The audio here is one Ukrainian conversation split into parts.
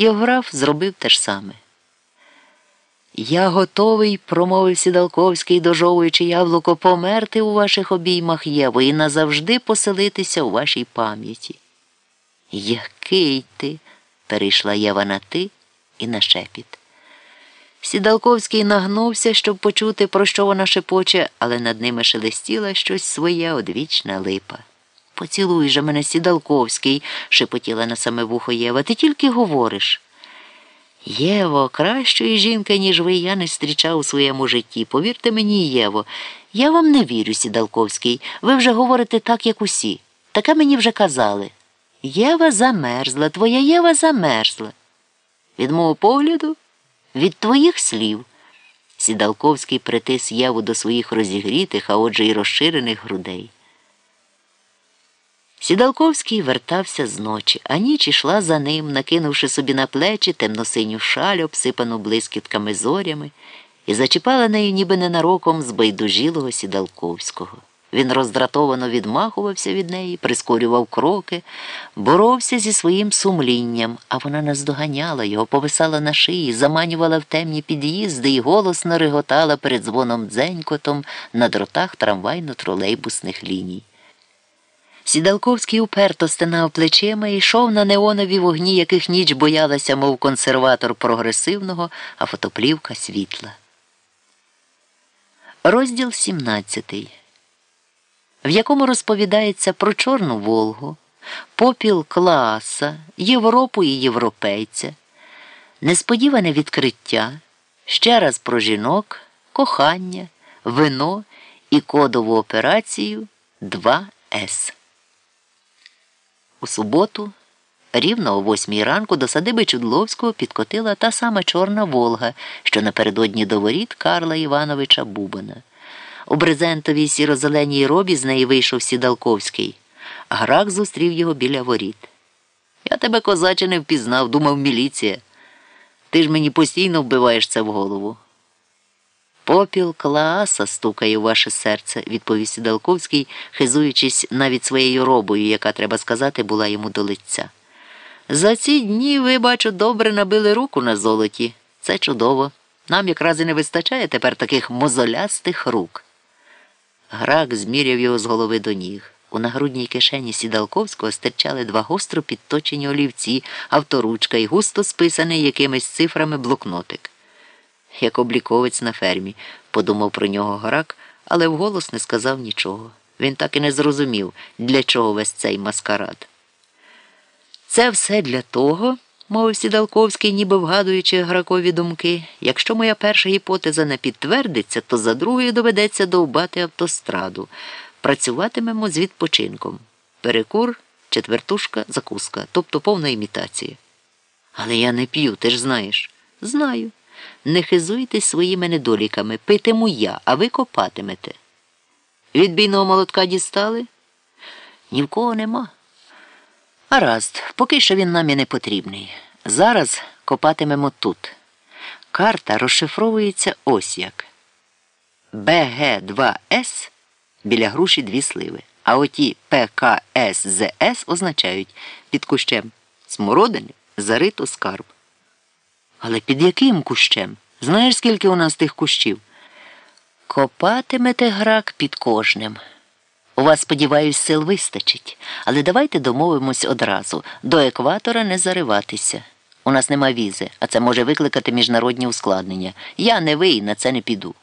Євграф зробив те ж саме. Я готовий, промовив Сідалковський, дожовуючи яблуко, померти у ваших обіймах Єво і назавжди поселитися у вашій пам'яті. Який ти? перейшла Єва на ти і на шепіт. Сідалковський нагнувся, щоб почути, про що вона шепоче, але над ними шелестіла щось своє одвічна липа. Поцілуй же мене, Сідалковський, шепотіла на саме вухо Єва. Ти тільки говориш. Єво, кращої жінки, ніж ви, я не зустрічав у своєму житті. Повірте мені, Єво, я вам не вірю, Сідалковський. Ви вже говорите так, як усі. Таке мені вже казали. Єва замерзла, твоя Єва замерзла. Від мого погляду, від твоїх слів. Сідалковський притис Єву до своїх розігрітих, а отже й розширених грудей. Сідалковський вертався з ночі, а ніч ішла за ним, накинувши собі на плечі темно-синю шаль, обсипану блискітками зорями, і зачіпала нею ніби ненароком збайдужілого сідалковського. Він роздратовано відмахувався від неї, прискорював кроки, боровся зі своїм сумлінням, а вона наздоганяла його, повисала на шиї, заманювала в темні під'їзди і голосно реготала перед дзвоном дзенькотом на дротах трамвайно-тролейбусних ліній. Сідалковський уперто стинав плечима і йшов на неонові вогні, яких ніч боялася, мов консерватор прогресивного, а фотоплівка світла. Розділ 17, в якому розповідається про Чорну Волгу, попіл Клааса, Європу і європейця, несподіване відкриття, ще раз про жінок, кохання, вино і кодову операцію 2С. У суботу, рівно о восьмій ранку, до садиби Чудловського підкотила та сама Чорна Волга, що напередодні до воріт Карла Івановича Бубана. У брезентовій сіро-зеленій робі з неї вийшов Сідалковський. Грак зустрів його біля воріт. Я тебе, козаче, не впізнав, думав міліція. Ти ж мені постійно вбиваєш це в голову. Попіл Клааса стукає у ваше серце, відповів Сідалковський, хизуючись навіть своєю робою, яка, треба сказати, була йому до лиця. За ці дні ви, бачу, добре набили руку на золоті. Це чудово. Нам якраз і не вистачає тепер таких мозолястих рук. Грак зміряв його з голови до ніг. У нагрудній кишені Сідалковського стирчали два гостро підточені олівці, авторучка і густо списаний якимись цифрами блокнотик як обліковець на фермі, подумав про нього Горак, але вголос не сказав нічого. Він так і не зрозумів, для чого весь цей маскарад. Це все для того, мовив Сідалковський, ніби вгадуючи гракові думки. Якщо моя перша гіпотеза не підтвердиться, то за другою доведеться довбати автостраду. Працюватимемо з відпочинком. Перекур, четвертушка, закуска, тобто повна імітація. Але я не п'ю, ти ж знаєш. Знаю. Не хизуйтесь своїми недоліками, питиму я, а ви копатимете. Відбійного молотка дістали? Ні в кого нема. Гаразд, поки що він нам і не потрібний. Зараз копатимемо тут. Карта розшифровується ось як. БГ2С біля груші дві сливи. А оті ПКСЗС означають під кущем смородини зарито скарб. Але під яким кущем? Знаєш, скільки у нас тих кущів? Копатимете грак під кожним. У вас, сподіваюсь, сил вистачить, але давайте домовимось одразу до екватора не зариватися. У нас нема візи, а це може викликати міжнародні ускладнення. Я не ви і на це не піду.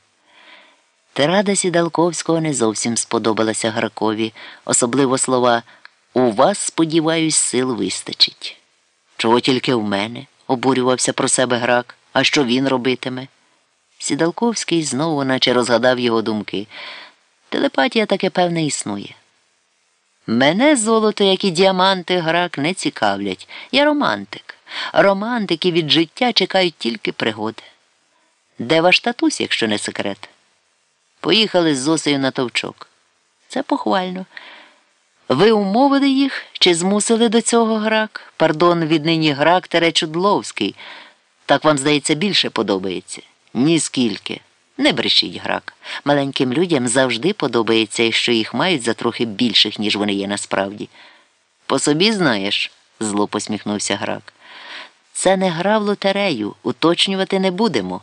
Тирада Сідалковського не зовсім сподобалася Гракові, особливо слова У вас, сподіваюсь, сил вистачить. Чого тільки в мене? Обурювався про себе грак. А що він робитиме? Сідалковський знову наче розгадав його думки. Телепатія таке певне існує. Мене золото, як і діаманти, грак не цікавлять. Я романтик. Романтики від життя чекають тільки пригоди. Де ваш татусь, якщо не секрет? Поїхали з Зосею на товчок. Це похвально. Ви умовили їх чи змусили до цього грак? Пардон, віднині грак тере Чудловський. Так вам, здається, більше подобається? Ніскільки. Не брешіть грак. Маленьким людям завжди подобається, що їх мають за трохи більших, ніж вони є насправді. По собі знаєш, зло посміхнувся грак. Це не гра в лотерею, уточнювати не будемо.